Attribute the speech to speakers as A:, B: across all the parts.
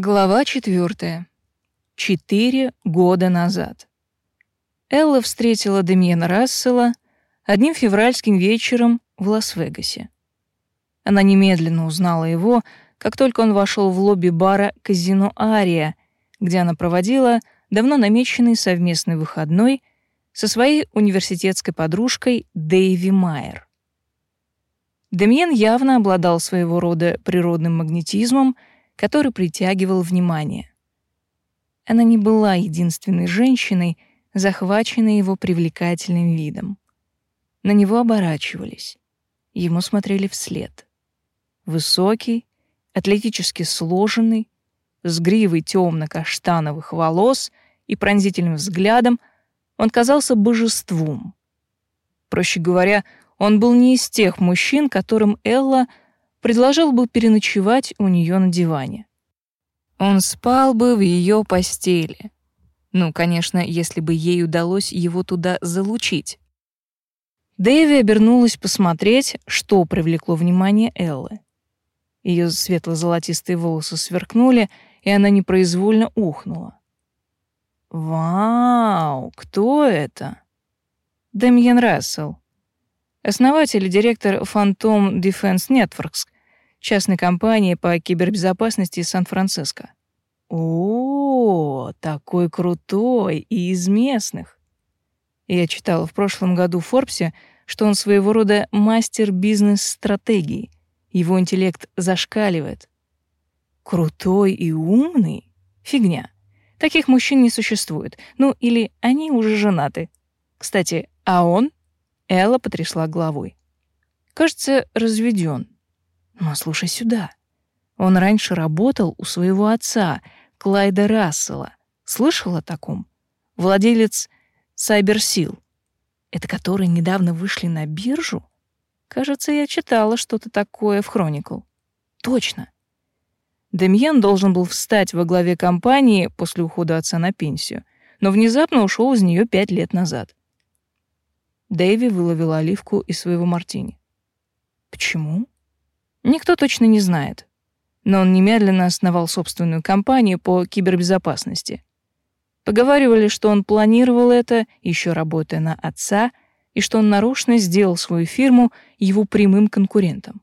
A: Глава четвертая. Четыре года назад. Элла встретила Демьена Рассела одним февральским вечером в Лас-Вегасе. Она немедленно узнала его, как только он вошел в лобби бара «Казино Ария», где она проводила давно намеченный совместный выходной со своей университетской подружкой Дэйви Майер. Демьен явно обладал своего рода природным магнетизмом — который притягивал внимание. Она не была единственной женщиной, захваченной его привлекательным видом. На него оборачивались, ему смотрели вслед. Высокий, атлетически сложенный, с гривой темно-каштановых волос и пронзительным взглядом, он казался божеством. Проще говоря, он был не из тех мужчин, которым Элла — предложил бы переночевать у нее на диване. Он спал бы в ее постели. Ну, конечно, если бы ей удалось его туда залучить. Дэви обернулась посмотреть, что привлекло внимание Эллы. Ее светло-золотистые волосы сверкнули, и она непроизвольно ухнула. «Вау! Кто это?» «Демьен Рассел», основатель и директор Phantom Defense Networks, частной компании по кибербезопасности из Сан-Франциско. О, такой крутой и из местных. Я читала в прошлом году в Форбсе, что он своего рода мастер бизнес-стратегии. Его интеллект зашкаливает. Крутой и умный? Фигня. Таких мужчин не существует. Ну, или они уже женаты. Кстати, а он? Элла потрясла головой. Кажется, разведен. Но слушай сюда. Он раньше работал у своего отца, Клайда Рассела. Слышал о таком? Владелец Сайберсил. Это которые недавно вышли на биржу? Кажется, я читала что-то такое в Хроникл. Точно. Демьян должен был встать во главе компании после ухода отца на пенсию, но внезапно ушел из нее пять лет назад. Дэйви выловила оливку из своего мартини. Почему? Никто точно не знает. Но он немедленно основал собственную компанию по кибербезопасности. Поговаривали, что он планировал это, еще работая на отца, и что он нарочно сделал свою фирму его прямым конкурентом.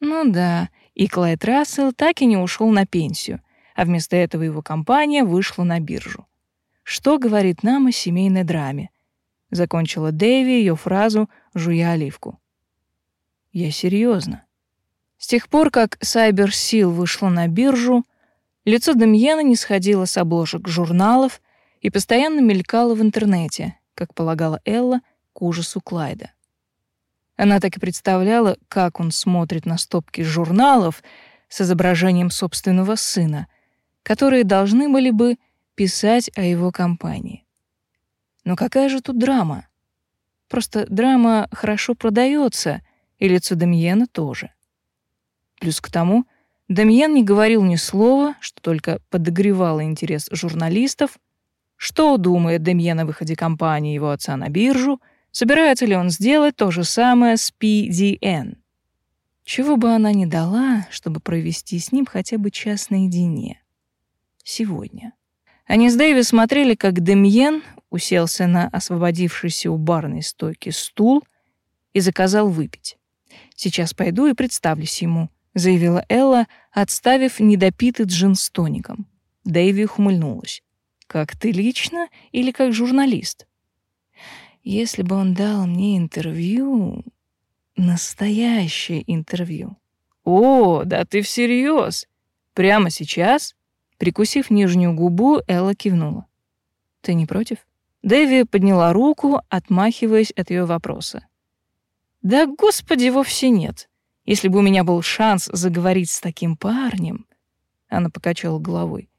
A: Ну да, и Клайд Рассел так и не ушел на пенсию, а вместо этого его компания вышла на биржу. Что говорит нам о семейной драме? Закончила Дэви ее фразу, жуя оливку. Я серьезно. С тех пор, как Seal вышла на биржу, лицо Демьена не сходило с обложек журналов и постоянно мелькало в интернете, как полагала Элла, к ужасу Клайда. Она так и представляла, как он смотрит на стопки журналов с изображением собственного сына, которые должны были бы писать о его компании. Но какая же тут драма? Просто драма хорошо продается, и лицо Демьена тоже. Плюс к тому, Демьен не говорил ни слова, что только подогревало интерес журналистов, что думает Демьен о выходе компании его отца на биржу, собирается ли он сделать то же самое с PDN. Чего бы она ни дала, чтобы провести с ним хотя бы час наедине. Сегодня. Они с Дэйви смотрели, как Демьен уселся на освободившийся у барной стойки стул и заказал выпить. «Сейчас пойду и представлюсь ему», — заявила Элла, отставив недопитый джин с тоником. Дэйви ухмыльнулась. «Как ты лично или как журналист?» «Если бы он дал мне интервью...» «Настоящее интервью». «О, да ты всерьез? Прямо сейчас?» Прикусив нижнюю губу, Элла кивнула. «Ты не против?» Дэви подняла руку, отмахиваясь от ее вопроса. «Да, господи, вовсе нет. Если бы у меня был шанс заговорить с таким парнем...» Она покачала головой.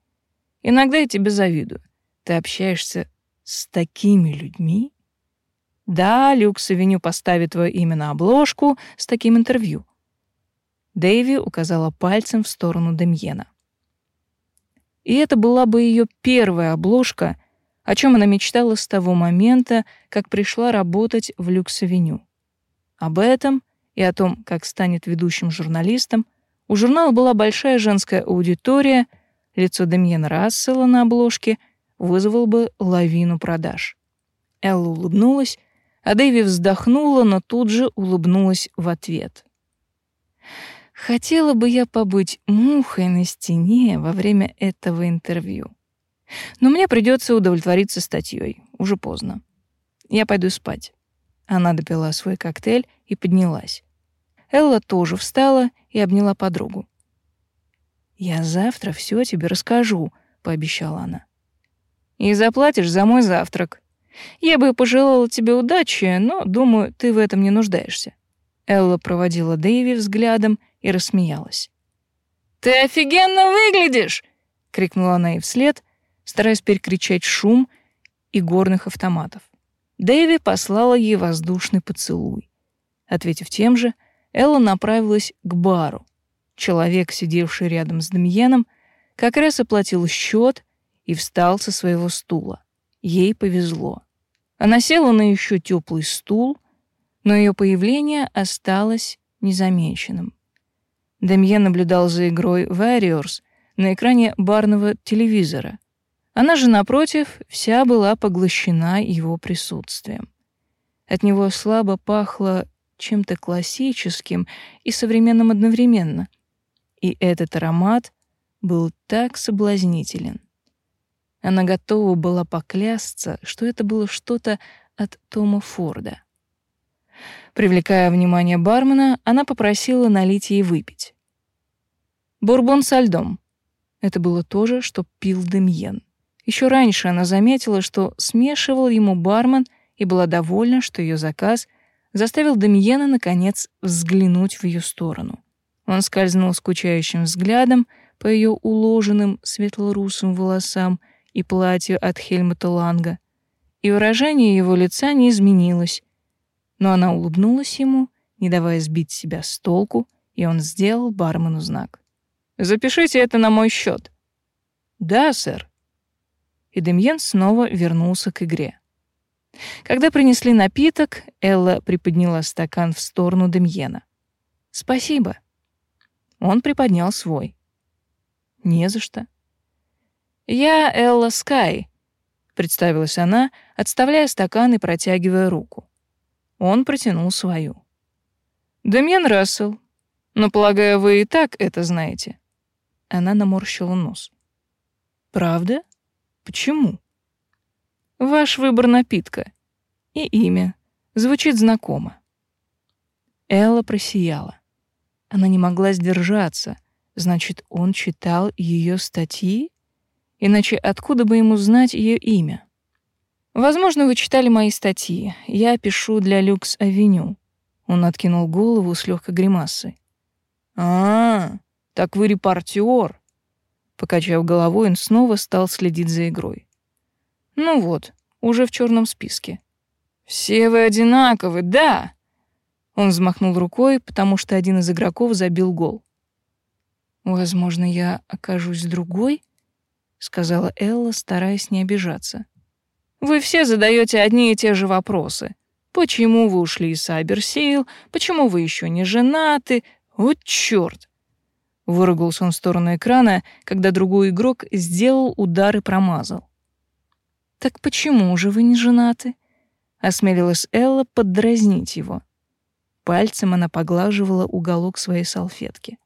A: «Иногда я тебе завидую. Ты общаешься с такими людьми?» «Да, Люкс-авеню поставит твое имя на обложку с таким интервью». Дэви указала пальцем в сторону Демьена. И это была бы ее первая обложка, о чем она мечтала с того момента, как пришла работать в Люкс-авеню. Об этом и о том, как станет ведущим журналистом, у журнала была большая женская аудитория, лицо Демьена Рассела на обложке вызвало бы лавину продаж. Элла улыбнулась, а Дэви вздохнула, но тут же улыбнулась в ответ. Хотела бы я побыть мухой на стене во время этого интервью. Но мне придется удовлетвориться статьей. Уже поздно. Я пойду спать. Она допила свой коктейль и поднялась. Элла тоже встала и обняла подругу. «Я завтра все тебе расскажу», — пообещала она. «И заплатишь за мой завтрак. Я бы пожелала тебе удачи, но, думаю, ты в этом не нуждаешься». Элла проводила Дэйви взглядом и рассмеялась. «Ты офигенно выглядишь!» — крикнула она ей вслед, стараясь перекричать шум и горных автоматов. Дэви послала ей воздушный поцелуй. Ответив тем же, Элла направилась к бару. Человек, сидевший рядом с Демьеном, как раз оплатил счет и встал со своего стула. Ей повезло. Она села на еще теплый стул, но ее появление осталось незамеченным. Демьен наблюдал за игрой Warriors на экране барного телевизора. Она же, напротив, вся была поглощена его присутствием. От него слабо пахло чем-то классическим и современным одновременно. И этот аромат был так соблазнителен. Она готова была поклясться, что это было что-то от Тома Форда. Привлекая внимание бармена, она попросила налить ей выпить. Бурбон со льдом. Это было то же, что пил Демьен. Еще раньше она заметила, что смешивал ему бармен и была довольна, что ее заказ заставил Демьена наконец взглянуть в ее сторону. Он скользнул скучающим взглядом по ее уложенным светло-русым волосам и платью от Хельмута Ланга, и выражение его лица не изменилось, но она улыбнулась ему, не давая сбить себя с толку, и он сделал бармену знак. «Запишите это на мой счет». «Да, сэр» и Демьен снова вернулся к игре. Когда принесли напиток, Элла приподняла стакан в сторону Демьена. «Спасибо». Он приподнял свой. «Не за что». «Я Элла Скай», — представилась она, отставляя стакан и протягивая руку. Он протянул свою. «Демьен Рассел. Но, полагаю, вы и так это знаете». Она наморщила нос. «Правда?» Почему? Ваш выбор напитка и имя звучит знакомо. Элла просияла. Она не могла сдержаться. Значит, он читал ее статьи? Иначе откуда бы ему знать ее имя? Возможно, вы читали мои статьи. Я пишу для Люкс Авеню. Он откинул голову с легкой гримасой. А, так вы репортер. Покачав головой, он снова стал следить за игрой. Ну вот, уже в черном списке. Все вы одинаковы, да. Он взмахнул рукой, потому что один из игроков забил гол. Возможно, я окажусь другой, сказала Элла, стараясь не обижаться. Вы все задаете одни и те же вопросы. Почему вы ушли из Сайберсейл? Почему вы еще не женаты? Вот чёрт! Выругался он в сторону экрана, когда другой игрок сделал удар и промазал. «Так почему же вы не женаты?» — осмелилась Элла поддразнить его. Пальцем она поглаживала уголок своей салфетки.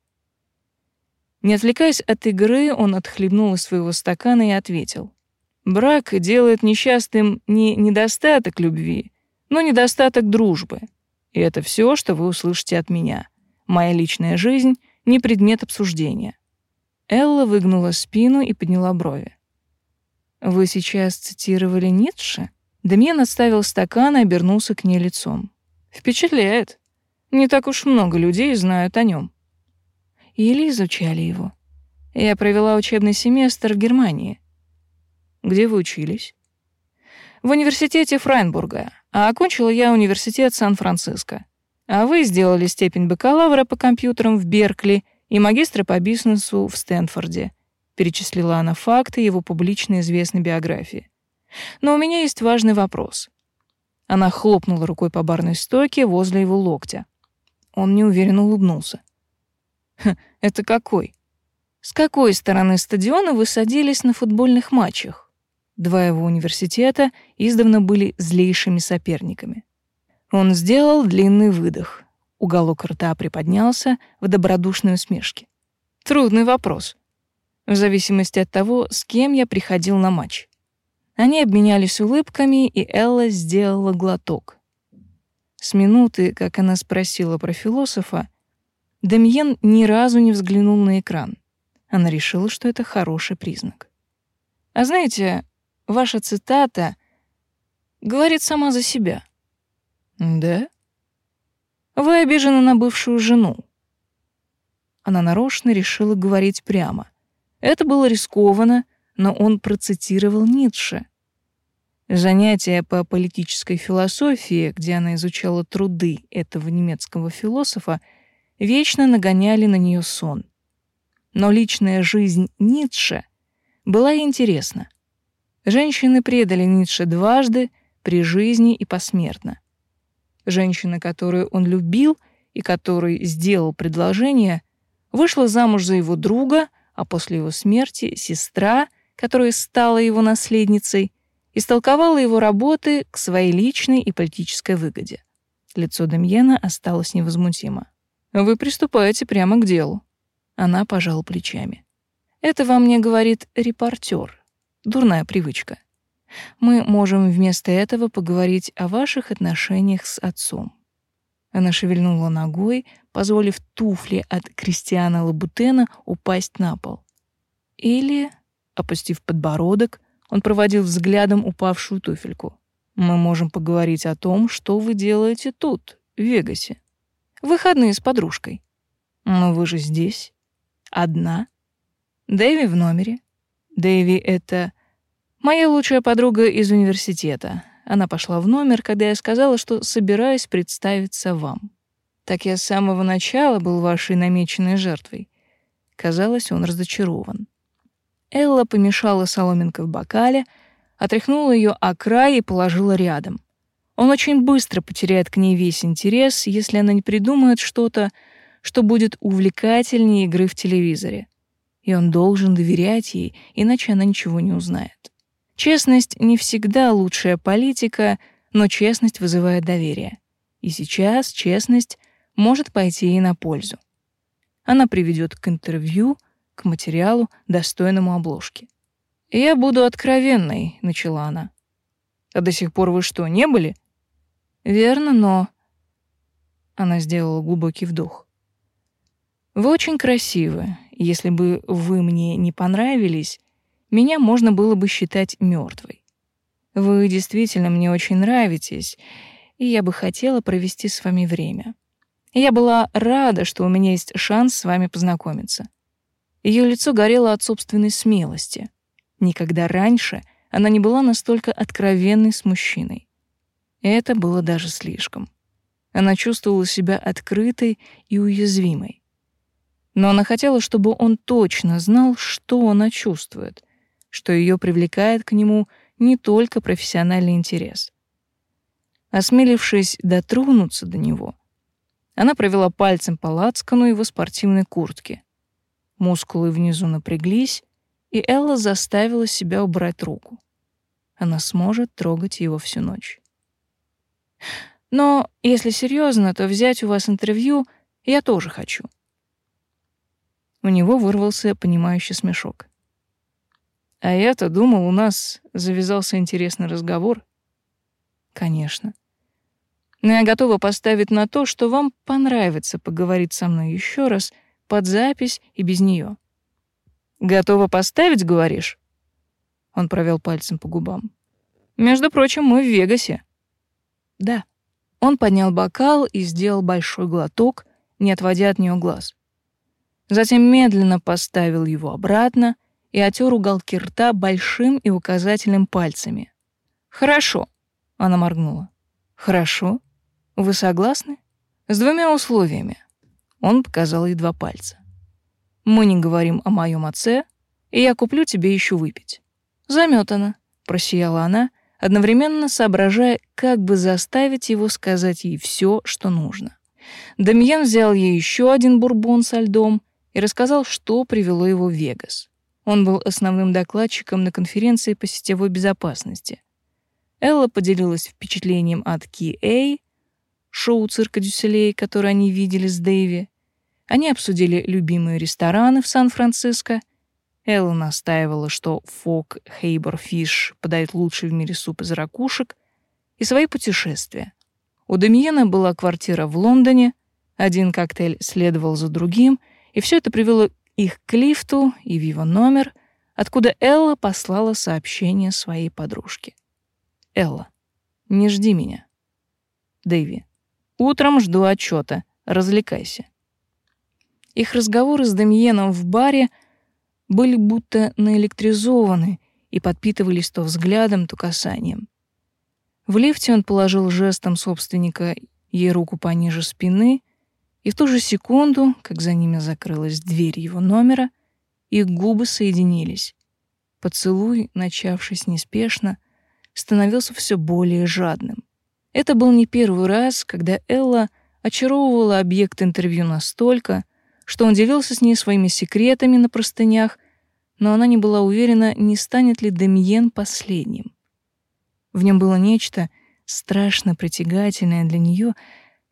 A: Не отвлекаясь от игры, он отхлебнул из своего стакана и ответил. «Брак делает несчастным не недостаток любви, но недостаток дружбы. И это все, что вы услышите от меня. Моя личная жизнь — не предмет обсуждения. Элла выгнула спину и подняла брови. «Вы сейчас цитировали Ницше?» Демьян отставил стакан и обернулся к ней лицом. «Впечатляет. Не так уж много людей знают о нем. Или изучали его. Я провела учебный семестр в Германии. Где вы учились? В университете Фрайнбурга, а окончила я университет Сан-Франциско. А вы сделали степень бакалавра по компьютерам в Беркли и магистра по бизнесу в Стэнфорде. Перечислила она факты его публично известной биографии. Но у меня есть важный вопрос. Она хлопнула рукой по барной стойке возле его локтя. Он неуверенно улыбнулся. «Это какой?» — С какой стороны стадиона вы садились на футбольных матчах? Два его университета издавна были злейшими соперниками. Он сделал длинный выдох. Уголок рта приподнялся в добродушной усмешке. Трудный вопрос. В зависимости от того, с кем я приходил на матч. Они обменялись улыбками, и Элла сделала глоток. С минуты, как она спросила про философа, Демьен ни разу не взглянул на экран. Она решила, что это хороший признак. А знаете, ваша цитата говорит сама за себя. Да? Вы обижены на бывшую жену. Она нарочно решила говорить прямо. Это было рискованно, но он процитировал Ницше. Занятия по политической философии, где она изучала труды этого немецкого философа, вечно нагоняли на нее сон но личная жизнь Ницше была интересна. Женщины предали Ницше дважды при жизни и посмертно. Женщина, которую он любил и которой сделал предложение, вышла замуж за его друга, а после его смерти сестра, которая стала его наследницей, истолковала его работы к своей личной и политической выгоде. Лицо Демьена осталось невозмутимо. «Вы приступаете прямо к делу. Она пожала плечами. Это во мне говорит репортер. Дурная привычка. Мы можем вместо этого поговорить о ваших отношениях с отцом. Она шевельнула ногой, позволив туфле от Кристиана Лабутена упасть на пол. Или, опустив подбородок, он проводил взглядом упавшую туфельку. Мы можем поговорить о том, что вы делаете тут, в Вегасе. Выходные с подружкой. Но вы же здесь. Одна. Дэви в номере. Дэви — это моя лучшая подруга из университета. Она пошла в номер, когда я сказала, что собираюсь представиться вам. Так я с самого начала был вашей намеченной жертвой. Казалось, он разочарован. Элла помешала соломинкой в бокале, отряхнула ее о край и положила рядом. Он очень быстро потеряет к ней весь интерес, если она не придумает что-то, что будет увлекательнее игры в телевизоре. И он должен доверять ей, иначе она ничего не узнает. Честность не всегда лучшая политика, но честность вызывает доверие. И сейчас честность может пойти ей на пользу. Она приведет к интервью, к материалу, достойному обложки. «Я буду откровенной», — начала она. «А до сих пор вы что, не были?» «Верно, но...» Она сделала глубокий вдох. Вы очень красивы. Если бы вы мне не понравились, меня можно было бы считать мертвой. Вы действительно мне очень нравитесь, и я бы хотела провести с вами время. Я была рада, что у меня есть шанс с вами познакомиться. Ее лицо горело от собственной смелости. Никогда раньше она не была настолько откровенной с мужчиной. Это было даже слишком. Она чувствовала себя открытой и уязвимой но она хотела, чтобы он точно знал, что она чувствует, что ее привлекает к нему не только профессиональный интерес. Осмелившись дотронуться до него, она провела пальцем по лацкану его спортивной куртки. Мускулы внизу напряглись, и Элла заставила себя убрать руку. Она сможет трогать его всю ночь. Но, если серьезно, то взять у вас интервью я тоже хочу. У него вырвался понимающий смешок. А я-то думал, у нас завязался интересный разговор. Конечно. Но я готова поставить на то, что вам понравится поговорить со мной еще раз под запись и без нее. Готова поставить, говоришь? Он провел пальцем по губам. Между прочим, мы в Вегасе. Да. Он поднял бокал и сделал большой глоток, не отводя от нее глаз. Затем медленно поставил его обратно и отер уголки рта большим и указательным пальцами. «Хорошо», — она моргнула. «Хорошо. Вы согласны?» «С двумя условиями». Он показал ей два пальца. «Мы не говорим о моем отце, и я куплю тебе еще выпить». «Заметана», — просияла она, одновременно соображая, как бы заставить его сказать ей все, что нужно. Дамьен взял ей еще один бурбон со льдом и рассказал, что привело его в Вегас. Он был основным докладчиком на конференции по сетевой безопасности. Элла поделилась впечатлением от Ки-Эй, шоу цирка Дюселей, которое они видели с Дэйви. Они обсудили любимые рестораны в Сан-Франциско. Элла настаивала, что Фок Хейбор Фиш подает лучший в мире суп из ракушек, и свои путешествия. У Демьена была квартира в Лондоне, один коктейль следовал за другим, и все это привело их к лифту и в его номер, откуда Элла послала сообщение своей подружке. «Элла, не жди меня». Дэйви, утром жду отчета. Развлекайся. Их разговоры с Демьеном в баре были будто наэлектризованы и подпитывались то взглядом, то касанием. В лифте он положил жестом собственника ей руку пониже спины, и в ту же секунду, как за ними закрылась дверь его номера, их губы соединились. Поцелуй, начавшись неспешно, становился все более жадным. Это был не первый раз, когда Элла очаровывала объект интервью настолько, что он делился с ней своими секретами на простынях, но она не была уверена, не станет ли Демьен последним. В нем было нечто страшно притягательное для нее,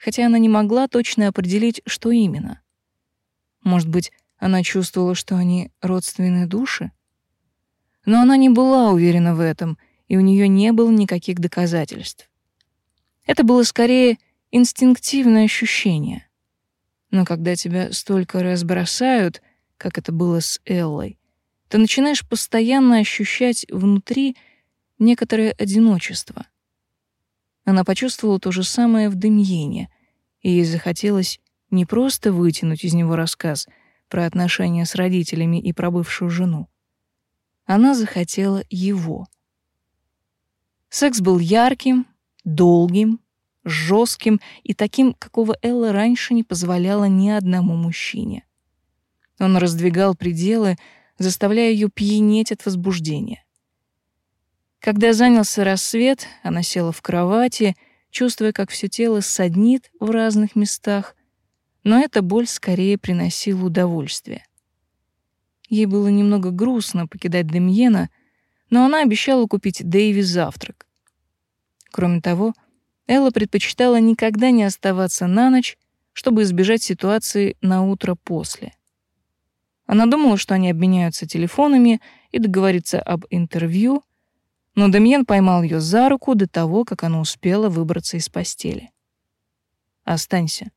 A: хотя она не могла точно определить, что именно. Может быть, она чувствовала, что они родственные души? Но она не была уверена в этом, и у нее не было никаких доказательств. Это было скорее инстинктивное ощущение. Но когда тебя столько раз бросают, как это было с Эллой, ты начинаешь постоянно ощущать внутри некоторое одиночество. Она почувствовала то же самое в Демьене, и ей захотелось не просто вытянуть из него рассказ про отношения с родителями и про бывшую жену. Она захотела его. Секс был ярким, долгим, жестким и таким, какого Элла раньше не позволяла ни одному мужчине. Он раздвигал пределы, заставляя ее пьянеть от возбуждения. Когда занялся рассвет, она села в кровати, чувствуя, как все тело саднит в разных местах, но эта боль скорее приносила удовольствие. Ей было немного грустно покидать Демьена, но она обещала купить Дэйви завтрак. Кроме того, Элла предпочитала никогда не оставаться на ночь, чтобы избежать ситуации на утро после. Она думала, что они обменяются телефонами и договорятся об интервью, но Демьен поймал ее за руку до того, как она успела выбраться из постели. «Останься».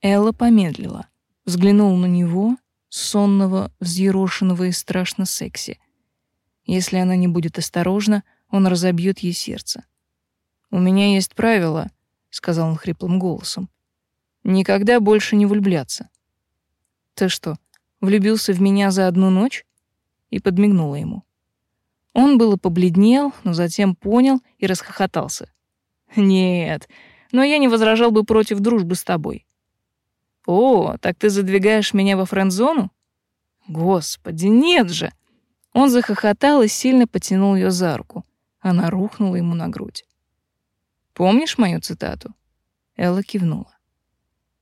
A: Элла помедлила, взглянула на него, сонного, взъерошенного и страшно секси. Если она не будет осторожна, он разобьет ей сердце. «У меня есть правило», — сказал он хриплым голосом. «Никогда больше не влюбляться». «Ты что, влюбился в меня за одну ночь?» И подмигнула ему. Он было побледнел, но затем понял и расхохотался. «Нет, но я не возражал бы против дружбы с тобой». «О, так ты задвигаешь меня во френд-зону?» «Господи, нет же!» Он захохотал и сильно потянул ее за руку. Она рухнула ему на грудь. «Помнишь мою цитату?» Элла кивнула.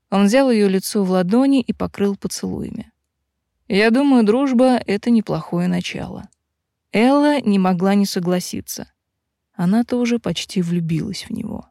A: Он взял ее лицо в ладони и покрыл поцелуями. «Я думаю, дружба — это неплохое начало». Элла не могла не согласиться. Она тоже почти влюбилась в него.